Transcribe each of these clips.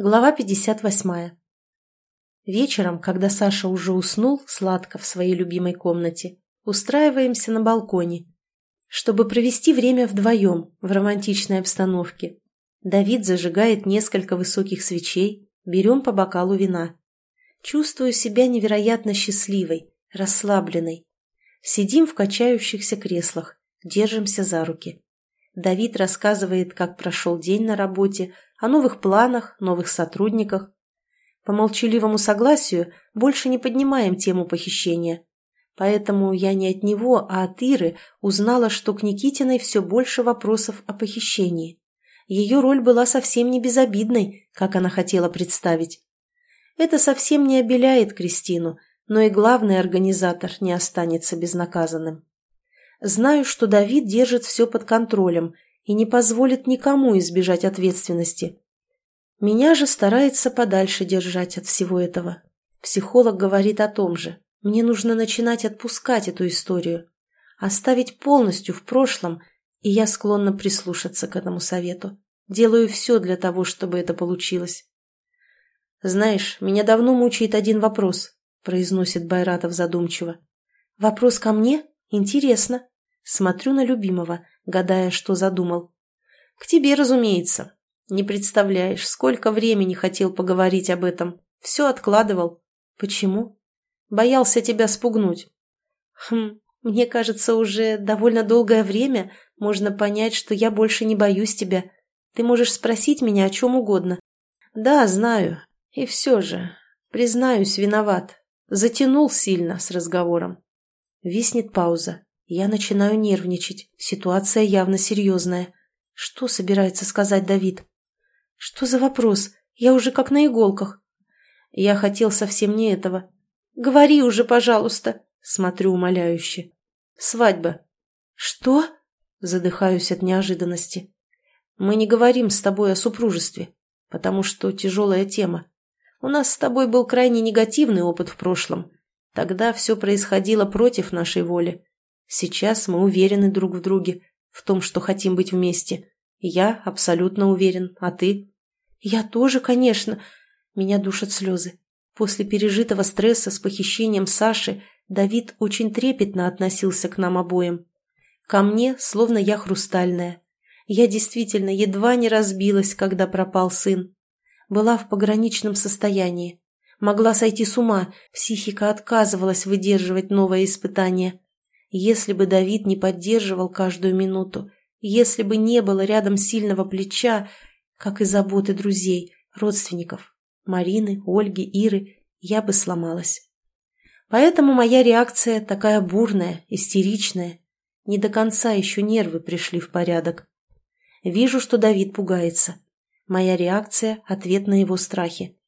Глава 58. Вечером, когда Саша уже уснул сладко в своей любимой комнате, устраиваемся на балконе, чтобы провести время вдвоем в романтичной обстановке. Давид зажигает несколько высоких свечей, берем по бокалу вина. Чувствую себя невероятно счастливой, расслабленной. Сидим в качающихся креслах, держимся за руки. Давид рассказывает, как прошел день на работе, о новых планах, новых сотрудниках. По молчаливому согласию больше не поднимаем тему похищения. Поэтому я не от него, а от Иры узнала, что к Никитиной все больше вопросов о похищении. Ее роль была совсем не безобидной, как она хотела представить. Это совсем не обеляет Кристину, но и главный организатор не останется безнаказанным. Знаю, что Давид держит все под контролем и не позволит никому избежать ответственности. Меня же старается подальше держать от всего этого. Психолог говорит о том же. Мне нужно начинать отпускать эту историю. Оставить полностью в прошлом, и я склонна прислушаться к этому совету. Делаю все для того, чтобы это получилось. «Знаешь, меня давно мучает один вопрос», — произносит Байратов задумчиво. «Вопрос ко мне? Интересно». Смотрю на любимого, гадая, что задумал. «К тебе, разумеется. Не представляешь, сколько времени хотел поговорить об этом. Все откладывал. Почему? Боялся тебя спугнуть». «Хм, мне кажется, уже довольно долгое время можно понять, что я больше не боюсь тебя. Ты можешь спросить меня о чем угодно». «Да, знаю. И все же, признаюсь, виноват. Затянул сильно с разговором». Виснет пауза. Я начинаю нервничать. Ситуация явно серьезная. Что собирается сказать Давид? Что за вопрос? Я уже как на иголках. Я хотел совсем не этого. Говори уже, пожалуйста. Смотрю умоляюще. Свадьба. Что? Задыхаюсь от неожиданности. Мы не говорим с тобой о супружестве, потому что тяжелая тема. У нас с тобой был крайне негативный опыт в прошлом. Тогда все происходило против нашей воли. Сейчас мы уверены друг в друге, в том, что хотим быть вместе. Я абсолютно уверен, а ты? Я тоже, конечно. Меня душат слезы. После пережитого стресса с похищением Саши Давид очень трепетно относился к нам обоим. Ко мне, словно я хрустальная. Я действительно едва не разбилась, когда пропал сын. Была в пограничном состоянии. Могла сойти с ума, психика отказывалась выдерживать новое испытание. Если бы Давид не поддерживал каждую минуту, если бы не было рядом сильного плеча, как и заботы друзей, родственников, Марины, Ольги, Иры, я бы сломалась. Поэтому моя реакция такая бурная, истеричная. Не до конца еще нервы пришли в порядок. Вижу, что Давид пугается. Моя реакция – ответ на его страхи.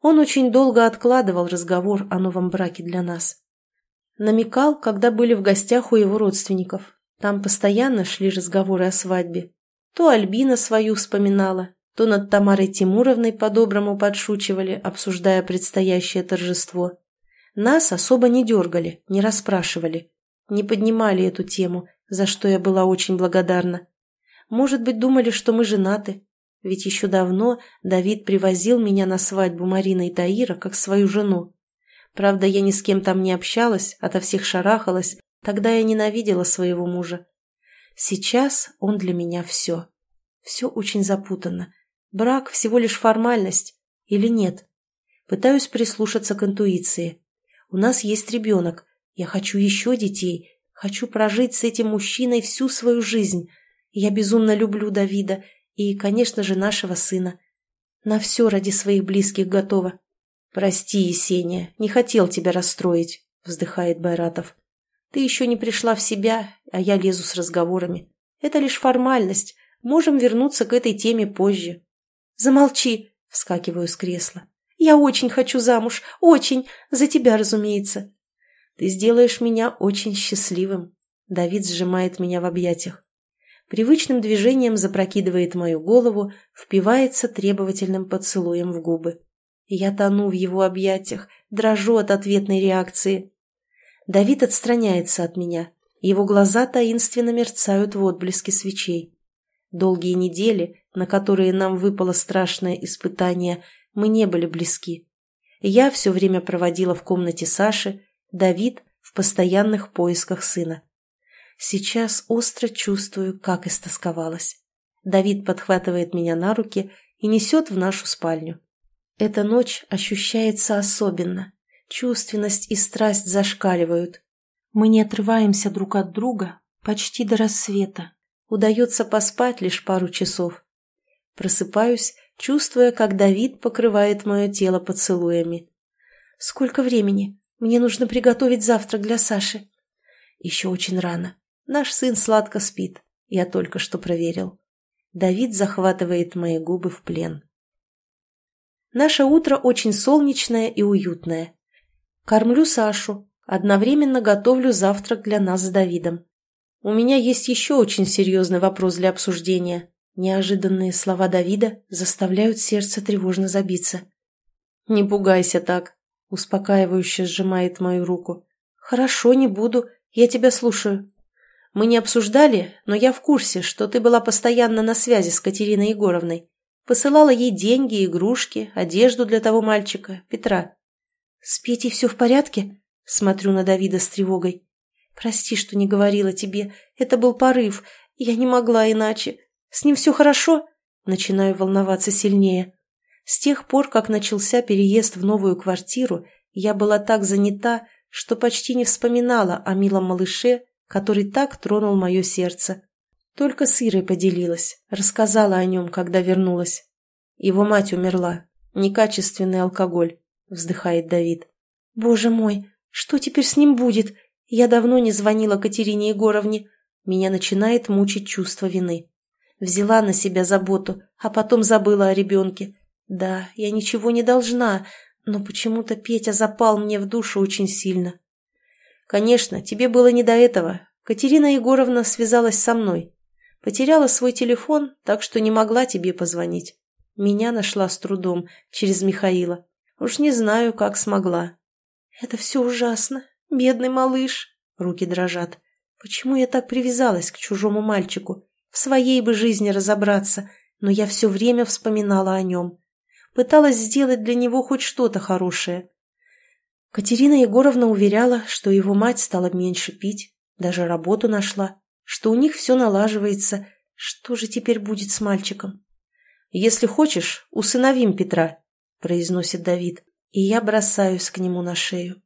Он очень долго откладывал разговор о новом браке для нас. Намекал, когда были в гостях у его родственников. Там постоянно шли разговоры о свадьбе. То Альбина свою вспоминала, то над Тамарой Тимуровной по-доброму подшучивали, обсуждая предстоящее торжество. Нас особо не дергали, не расспрашивали, не поднимали эту тему, за что я была очень благодарна. Может быть, думали, что мы женаты, ведь еще давно Давид привозил меня на свадьбу Марины и Таира как свою жену. Правда, я ни с кем там не общалась, ото всех шарахалась, тогда я ненавидела своего мужа. Сейчас он для меня все. Все очень запутанно. Брак всего лишь формальность. Или нет? Пытаюсь прислушаться к интуиции. У нас есть ребенок. Я хочу еще детей. Хочу прожить с этим мужчиной всю свою жизнь. Я безумно люблю Давида и, конечно же, нашего сына. На все ради своих близких готова. «Прости, Есения, не хотел тебя расстроить», — вздыхает Байратов. «Ты еще не пришла в себя, а я лезу с разговорами. Это лишь формальность. Можем вернуться к этой теме позже». «Замолчи», — вскакиваю с кресла. «Я очень хочу замуж, очень, за тебя, разумеется». «Ты сделаешь меня очень счастливым», — Давид сжимает меня в объятиях. Привычным движением запрокидывает мою голову, впивается требовательным поцелуем в губы. Я тону в его объятиях, дрожу от ответной реакции. Давид отстраняется от меня. Его глаза таинственно мерцают в отблеске свечей. Долгие недели на которые нам выпало страшное испытание, мы не были близки. Я все время проводила в комнате Саши, Давид в постоянных поисках сына. Сейчас остро чувствую, как истосковалась. Давид подхватывает меня на руки и несет в нашу спальню. Эта ночь ощущается особенно. Чувственность и страсть зашкаливают. Мы не отрываемся друг от друга почти до рассвета. Удается поспать лишь пару часов. Просыпаюсь, чувствуя, как Давид покрывает мое тело поцелуями. «Сколько времени? Мне нужно приготовить завтрак для Саши». «Еще очень рано. Наш сын сладко спит. Я только что проверил». Давид захватывает мои губы в плен. Наше утро очень солнечное и уютное. Кормлю Сашу, одновременно готовлю завтрак для нас с Давидом. У меня есть еще очень серьезный вопрос для обсуждения. Неожиданные слова Давида заставляют сердце тревожно забиться. «Не пугайся так», — успокаивающе сжимает мою руку. «Хорошо, не буду. Я тебя слушаю». «Мы не обсуждали, но я в курсе, что ты была постоянно на связи с Катериной Егоровной. Посылала ей деньги, игрушки, одежду для того мальчика, Петра». «С Петей все в порядке?» — смотрю на Давида с тревогой. «Прости, что не говорила тебе. Это был порыв. Я не могла иначе. С ним все хорошо?» Начинаю волноваться сильнее. С тех пор, как начался переезд в новую квартиру, я была так занята, что почти не вспоминала о милом малыше, который так тронул мое сердце. Только с Ирой поделилась, рассказала о нем, когда вернулась. Его мать умерла. Некачественный алкоголь, вздыхает Давид. Боже мой, что теперь с ним будет? Я давно не звонила Катерине Егоровне. Меня начинает мучить чувство вины. Взяла на себя заботу, а потом забыла о ребенке. Да, я ничего не должна, но почему-то Петя запал мне в душу очень сильно. Конечно, тебе было не до этого. Катерина Егоровна связалась со мной. Потеряла свой телефон, так что не могла тебе позвонить. Меня нашла с трудом, через Михаила. Уж не знаю, как смогла. Это все ужасно. Бедный малыш. Руки дрожат. Почему я так привязалась к чужому мальчику? В своей бы жизни разобраться, но я все время вспоминала о нем. Пыталась сделать для него хоть что-то хорошее. Катерина Егоровна уверяла, что его мать стала меньше пить, даже работу нашла, что у них все налаживается. Что же теперь будет с мальчиком? «Если хочешь, усыновим Петра», — произносит Давид, и я бросаюсь к нему на шею.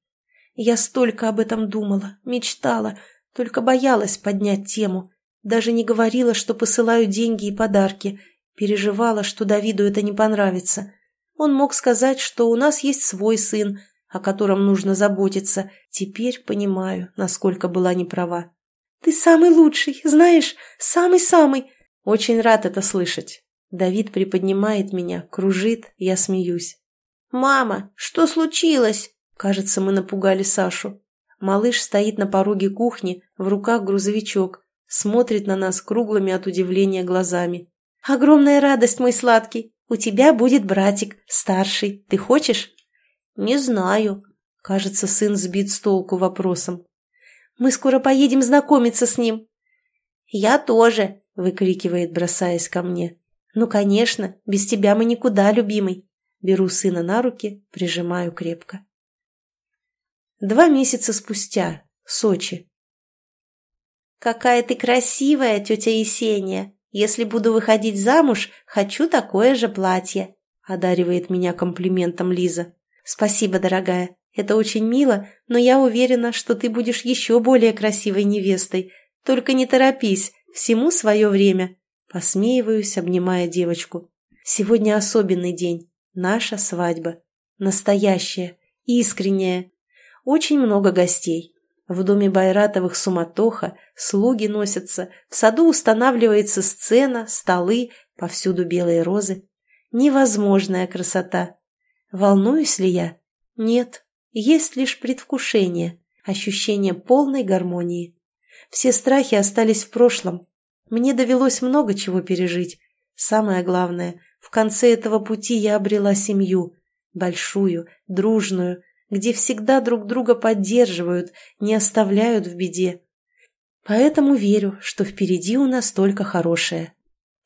Я столько об этом думала, мечтала, только боялась поднять тему, даже не говорила, что посылаю деньги и подарки. Переживала, что Давиду это не понравится. Он мог сказать, что у нас есть свой сын, о котором нужно заботиться. Теперь понимаю, насколько была неправа. «Ты самый лучший, знаешь, самый-самый!» Очень рад это слышать. Давид приподнимает меня, кружит, я смеюсь. «Мама, что случилось?» Кажется, мы напугали Сашу. Малыш стоит на пороге кухни, в руках грузовичок смотрит на нас круглыми от удивления глазами. «Огромная радость, мой сладкий! У тебя будет братик, старший. Ты хочешь?» «Не знаю». Кажется, сын сбит с толку вопросом. «Мы скоро поедем знакомиться с ним». «Я тоже», — выкрикивает, бросаясь ко мне. «Ну, конечно, без тебя мы никуда, любимый». Беру сына на руки, прижимаю крепко. Два месяца спустя. Сочи. «Какая ты красивая, тетя Есения! Если буду выходить замуж, хочу такое же платье!» – одаривает меня комплиментом Лиза. «Спасибо, дорогая. Это очень мило, но я уверена, что ты будешь еще более красивой невестой. Только не торопись, всему свое время». Посмеиваюсь, обнимая девочку. «Сегодня особенный день. Наша свадьба. Настоящая, искренняя. Очень много гостей. В доме Байратовых суматоха, слуги носятся, в саду устанавливается сцена, столы, повсюду белые розы. Невозможная красота. Волнуюсь ли я? Нет, есть лишь предвкушение, ощущение полной гармонии. Все страхи остались в прошлом. Мне довелось много чего пережить. Самое главное, в конце этого пути я обрела семью. Большую, дружную, где всегда друг друга поддерживают, не оставляют в беде. Поэтому верю, что впереди у нас только хорошее.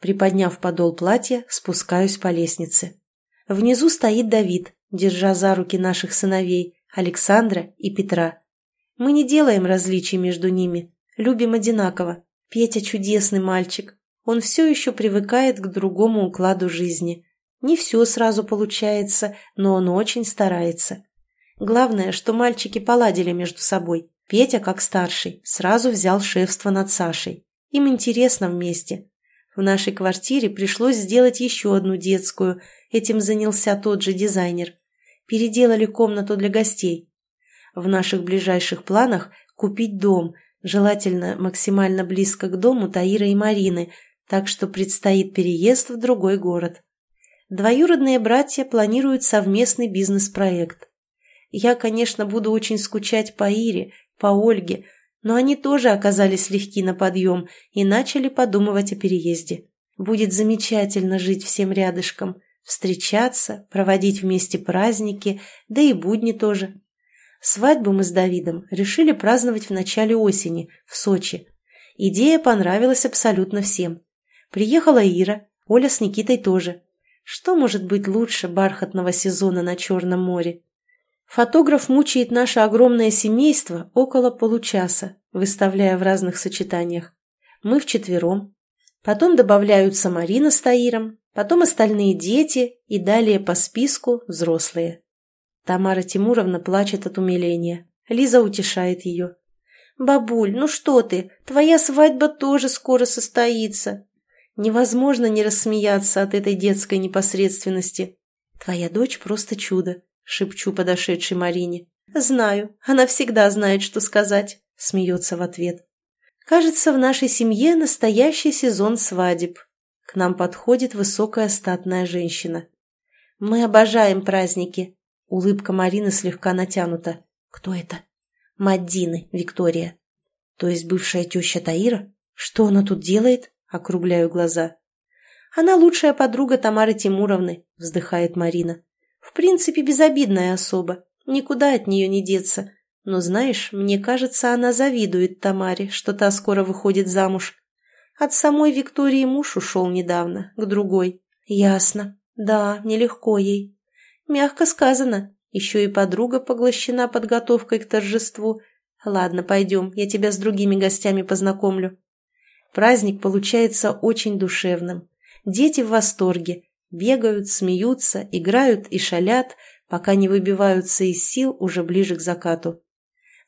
Приподняв подол платья, спускаюсь по лестнице. Внизу стоит Давид, держа за руки наших сыновей, Александра и Петра. Мы не делаем различий между ними, любим одинаково. Петя чудесный мальчик. Он все еще привыкает к другому укладу жизни. Не все сразу получается, но он очень старается. Главное, что мальчики поладили между собой. Петя, как старший, сразу взял шефство над Сашей. Им интересно вместе. В нашей квартире пришлось сделать еще одну детскую. Этим занялся тот же дизайнер. Переделали комнату для гостей. В наших ближайших планах купить дом, желательно максимально близко к дому Таира и Марины, так что предстоит переезд в другой город. Двоюродные братья планируют совместный бизнес-проект. Я, конечно, буду очень скучать по Ире, по Ольге, но они тоже оказались легки на подъем и начали подумывать о переезде. Будет замечательно жить всем рядышком, встречаться, проводить вместе праздники, да и будни тоже. Свадьбу мы с Давидом решили праздновать в начале осени, в Сочи. Идея понравилась абсолютно всем. Приехала Ира, Оля с Никитой тоже. Что может быть лучше бархатного сезона на Черном море? Фотограф мучает наше огромное семейство около получаса, выставляя в разных сочетаниях. Мы вчетвером. Потом добавляются Марина с Таиром, потом остальные дети и далее по списку взрослые. Тамара Тимуровна плачет от умиления. Лиза утешает ее. «Бабуль, ну что ты, твоя свадьба тоже скоро состоится». Невозможно не рассмеяться от этой детской непосредственности. «Твоя дочь просто чудо шепчу подошедшей Марине. «Знаю, она всегда знает, что сказать», — смеется в ответ. «Кажется, в нашей семье настоящий сезон свадеб». К нам подходит высокая статная женщина. «Мы обожаем праздники». Улыбка Марины слегка натянута. «Кто это?» «Мать Дины, Виктория». «То есть бывшая теща Таира? Что она тут делает?» Округляю глаза. «Она лучшая подруга Тамары Тимуровны», — вздыхает Марина. В принципе, безобидная особа, никуда от нее не деться. Но, знаешь, мне кажется, она завидует Тамаре, что та скоро выходит замуж. От самой Виктории муж ушел недавно, к другой. Ясно. Да, нелегко ей. Мягко сказано. Еще и подруга поглощена подготовкой к торжеству. Ладно, пойдем, я тебя с другими гостями познакомлю. Праздник получается очень душевным. Дети в восторге. Бегают, смеются, играют и шалят, пока не выбиваются из сил уже ближе к закату.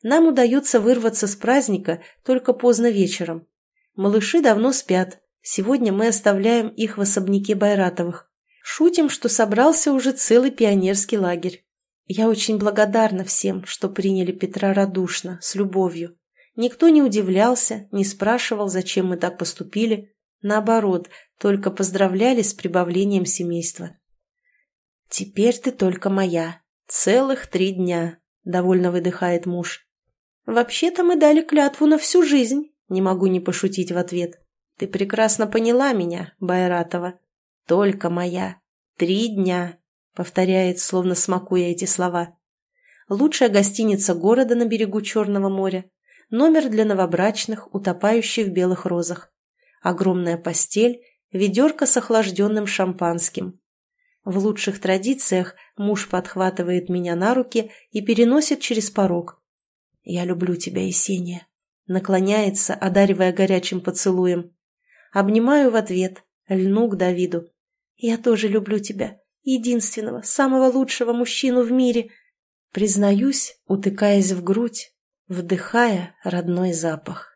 Нам удается вырваться с праздника только поздно вечером. Малыши давно спят. Сегодня мы оставляем их в особняке Байратовых. Шутим, что собрался уже целый пионерский лагерь. Я очень благодарна всем, что приняли Петра радушно, с любовью. Никто не удивлялся, не спрашивал, зачем мы так поступили. Наоборот, только поздравляли с прибавлением семейства. «Теперь ты только моя. Целых три дня», — довольно выдыхает муж. «Вообще-то мы дали клятву на всю жизнь», — не могу не пошутить в ответ. «Ты прекрасно поняла меня, Байратова. Только моя. Три дня», — повторяет, словно смакуя эти слова. Лучшая гостиница города на берегу Черного моря. Номер для новобрачных, утопающих в белых розах. Огромная постель ведерко с охлажденным шампанским. В лучших традициях муж подхватывает меня на руки и переносит через порог. «Я люблю тебя, Есения», наклоняется, одаривая горячим поцелуем. Обнимаю в ответ, льну к Давиду. «Я тоже люблю тебя, единственного, самого лучшего мужчину в мире», признаюсь, утыкаясь в грудь, вдыхая родной запах.